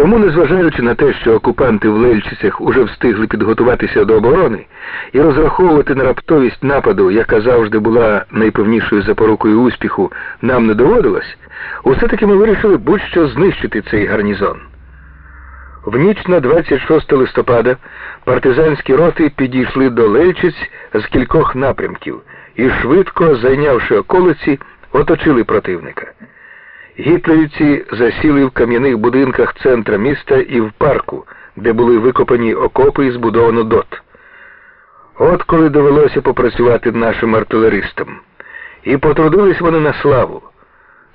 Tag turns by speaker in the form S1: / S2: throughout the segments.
S1: Тому, незважаючи на те, що окупанти в Лельчицях уже встигли підготуватися до оборони і розраховувати на раптовість нападу, яка завжди була найпевнішою запорукою успіху, нам не доводилось, усе таки ми вирішили будь-що знищити цей гарнізон. В ніч на 26 листопада партизанські роти підійшли до Лельчиць з кількох напрямків і, швидко зайнявши околиці, оточили противника. Гітлерівці засіли в кам'яних будинках центра міста і в парку, де були викопані окопи і збудовано дот. От коли довелося попрацювати нашим артилеристам. І потрудились вони на славу.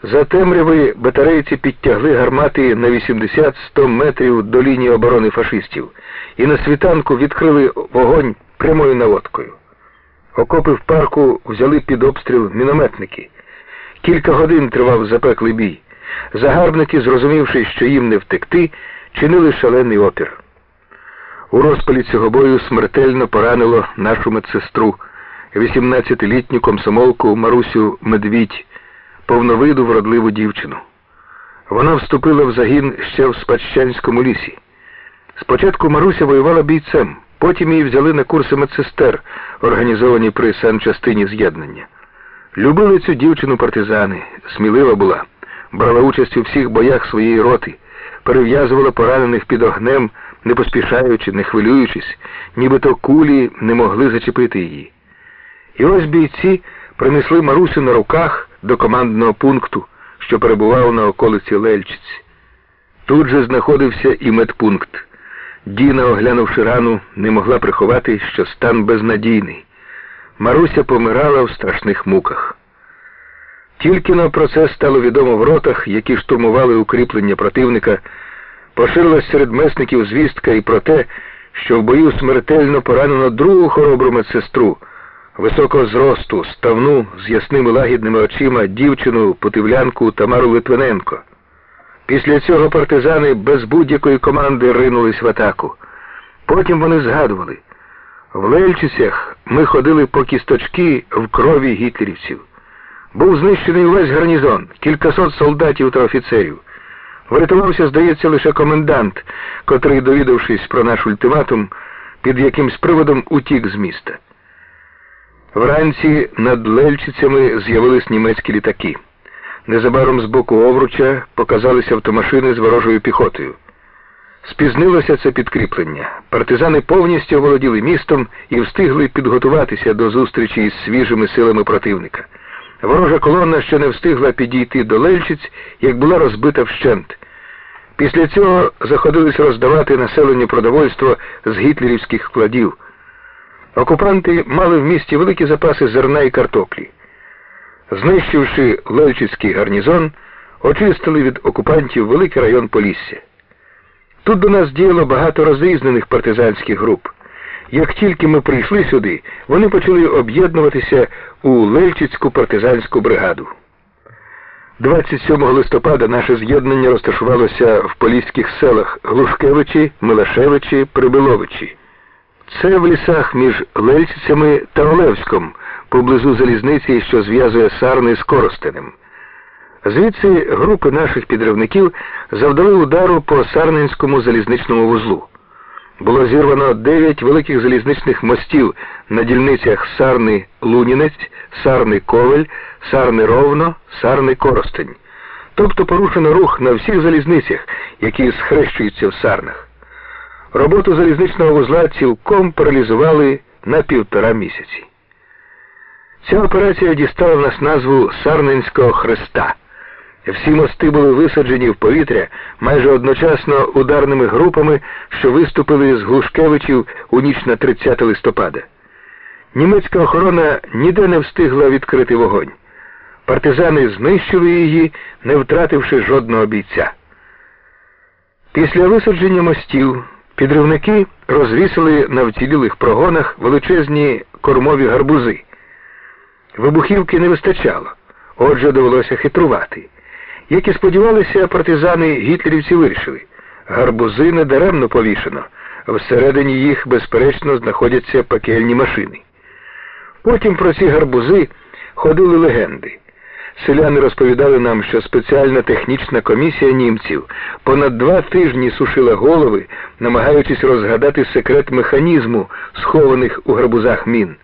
S1: За темряви батарейці підтягли гармати на 80-100 метрів до лінії оборони фашистів і на світанку відкрили вогонь прямою наводкою. Окопи в парку взяли під обстріл мінометники. Кілька годин тривав запеклий бій. Загарбники, зрозумівши, що їм не втекти, чинили шалений опір. У розпалі цього бою смертельно поранило нашу медсестру, 18-літню комсомолку Марусю Медвідь, повновиду вродливу дівчину. Вона вступила в загін ще в Спадщанському лісі. Спочатку Маруся воювала бійцем, потім її взяли на курси медсестер, організовані при санчастині з'єднання. Любили цю дівчину партизани, смілива була, брала участь у всіх боях своєї роти, перев'язувала поранених під огнем, не поспішаючи, не хвилюючись, нібито кулі не могли зачепити її. І ось бійці принесли Марусю на руках до командного пункту, що перебував на околиці Лельчиць. Тут же знаходився і медпункт. Діна, оглянувши рану, не могла приховати, що стан безнадійний. Маруся помирала в страшних муках. Тільки на про це стало відомо в ротах, які штурмували укріплення противника, поширилась серед месників звістка і про те, що в бою смертельно поранено другу хоробру медсестру, високого зросту, ставну з ясними лагідними очима дівчину, путивлянку Тамару Литвиненко. Після цього партизани без будь-якої команди ринулись в атаку. Потім вони згадували. В Лельчицях ми ходили по кісточки в крові гітлерівців. Був знищений увесь гарнізон, кількасот солдатів та офіцерів. Врятувався, здається, лише комендант, котрий, довідавшись про наш ультиматум, під якимсь приводом утік з міста. Вранці над Лельчицями з'явились німецькі літаки. Незабаром з боку Овруча показалися автомашини з ворожою піхотою. Спізнилося це підкріплення. Партизани повністю володіли містом і встигли підготуватися до зустрічі із свіжими силами противника. Ворожа колона ще не встигла підійти до Лельчиць, як була розбита вщент. Після цього заходились роздавати населенню продовольство з гітлерівських складів. Окупанти мали в місті великі запаси зерна і картоплі. Знищивши Лельчицький гарнізон, очистили від окупантів великий район Полісся. Тут до нас діяло багато розрізнених партизанських груп. Як тільки ми прийшли сюди, вони почали об'єднуватися у Лельчицьку партизанську бригаду. 27 листопада наше з'єднання розташувалося в поліських селах Глушкевичі, Милашевичі, Прибиловичі. Це в лісах між Лельцями та Олевськом, поблизу залізниці, що зв'язує Сарни з Коростенем. Звідси групи наших підривників завдали удару по Сарненському залізничному вузлу. Було зірвано дев'ять великих залізничних мостів на дільницях Сарни Лунінець, Сарни Ковель, Сарни Ровно, Сарни Коростень. Тобто порушено рух на всіх залізницях, які схрещуються в Сарнах. Роботу залізничного вузла цілком паралізували на півтора місяці. Ця операція дістала нас назву Сарненського Хреста. Всі мости були висаджені в повітря майже одночасно ударними групами, що виступили з Глушкевичів у ніч на 30 листопада. Німецька охорона ніде не встигла відкрити вогонь. Партизани знищили її, не втративши жодного бійця. Після висадження мостів підривники розвісили на вцілілих прогонах величезні кормові гарбузи. Вибухівки не вистачало, отже, довелося хитрувати. Як і сподівалися, партизани гітлерівці вирішили. Гарбузи не даремно повішено, всередині їх, безперечно, знаходяться пекельні машини. Потім про ці гарбузи ходили легенди. Селяни розповідали нам, що спеціальна технічна комісія німців понад два тижні сушила голови, намагаючись розгадати секрет механізму, схованих у гарбузах мін.